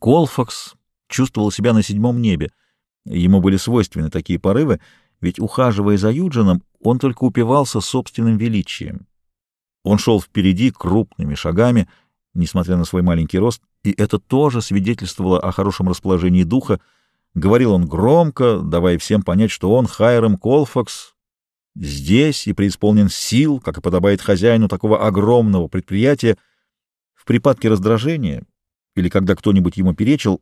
Колфакс чувствовал себя на седьмом небе. Ему были свойственны такие порывы, ведь, ухаживая за Юджином, он только упивался собственным величием. Он шел впереди крупными шагами, несмотря на свой маленький рост, и это тоже свидетельствовало о хорошем расположении духа. Говорил он громко, давая всем понять, что он, Хайрам Колфакс, здесь и преисполнен сил, как и подобает хозяину такого огромного предприятия. В припадке раздражения или когда кто-нибудь ему перечил,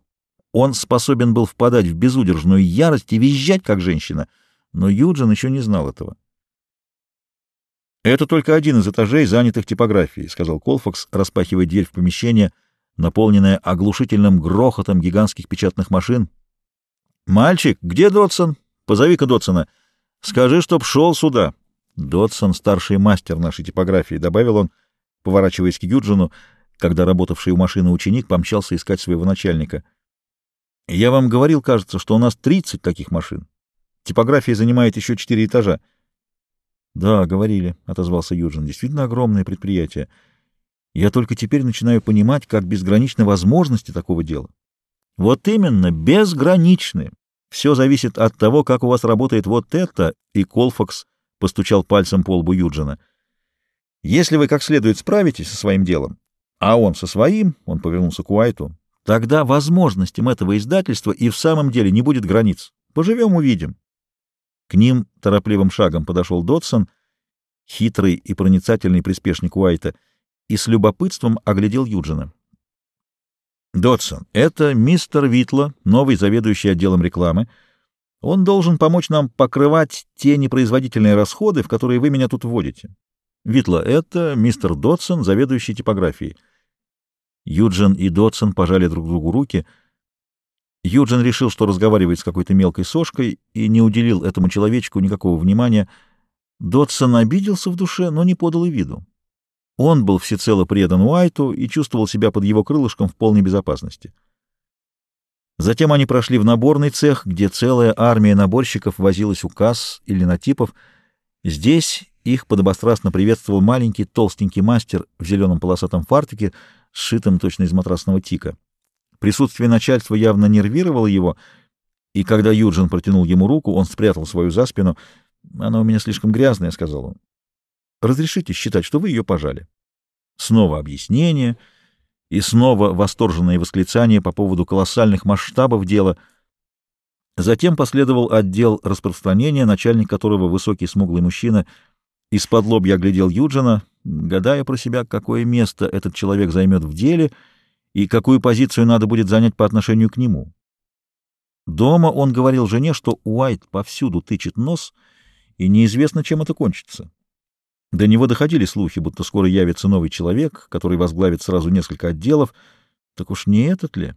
он способен был впадать в безудержную ярость и визжать, как женщина, но Юджин еще не знал этого. «Это только один из этажей, занятых типографией», — сказал Колфакс, распахивая дверь в помещение, наполненное оглушительным грохотом гигантских печатных машин. «Мальчик, где Дотсон? Позови-ка Дотсона. Скажи, чтоб шел сюда». Дотсон — старший мастер нашей типографии, — добавил он, поворачиваясь к Юджину, когда работавший у машины ученик помчался искать своего начальника. «Я вам говорил, кажется, что у нас 30 таких машин. Типография занимает еще четыре этажа». «Да, говорили», — отозвался Юджин. «Действительно огромное предприятие. Я только теперь начинаю понимать, как безграничны возможности такого дела». «Вот именно, безграничны. Все зависит от того, как у вас работает вот это», — и Колфакс постучал пальцем по лбу Юджина. «Если вы как следует справитесь со своим делом, а он со своим, — он повернулся к Уайту, — тогда возможностям этого издательства и в самом деле не будет границ. Поживем — увидим». К ним торопливым шагом подошел Додсон, хитрый и проницательный приспешник Уайта, и с любопытством оглядел Юджина. «Додсон, это мистер Витла, новый заведующий отделом рекламы. Он должен помочь нам покрывать те непроизводительные расходы, в которые вы меня тут вводите. Витла, это мистер Додсон, заведующий типографией». Юджин и Додсон пожали друг другу руки — Юджин решил, что разговаривает с какой-то мелкой сошкой, и не уделил этому человечку никакого внимания. Дотсон обиделся в душе, но не подал и виду. Он был всецело предан Уайту и чувствовал себя под его крылышком в полной безопасности. Затем они прошли в наборный цех, где целая армия наборщиков возилась у касс или на типов. Здесь их подобострастно приветствовал маленький толстенький мастер в зеленом полосатом фартуке, сшитом точно из матрасного тика. Присутствие начальства явно нервировало его, и когда Юджин протянул ему руку, он спрятал свою за спину. «Она у меня слишком грязная», — сказал он. «Разрешите считать, что вы ее пожали». Снова объяснение и снова восторженные восклицания по поводу колоссальных масштабов дела. Затем последовал отдел распространения, начальник которого, высокий смуглый мужчина, из-под лобья оглядел Юджина, гадая про себя, какое место этот человек займет в деле — и какую позицию надо будет занять по отношению к нему. Дома он говорил жене, что Уайт повсюду тычет нос, и неизвестно, чем это кончится. До него доходили слухи, будто скоро явится новый человек, который возглавит сразу несколько отделов. Так уж не этот ли?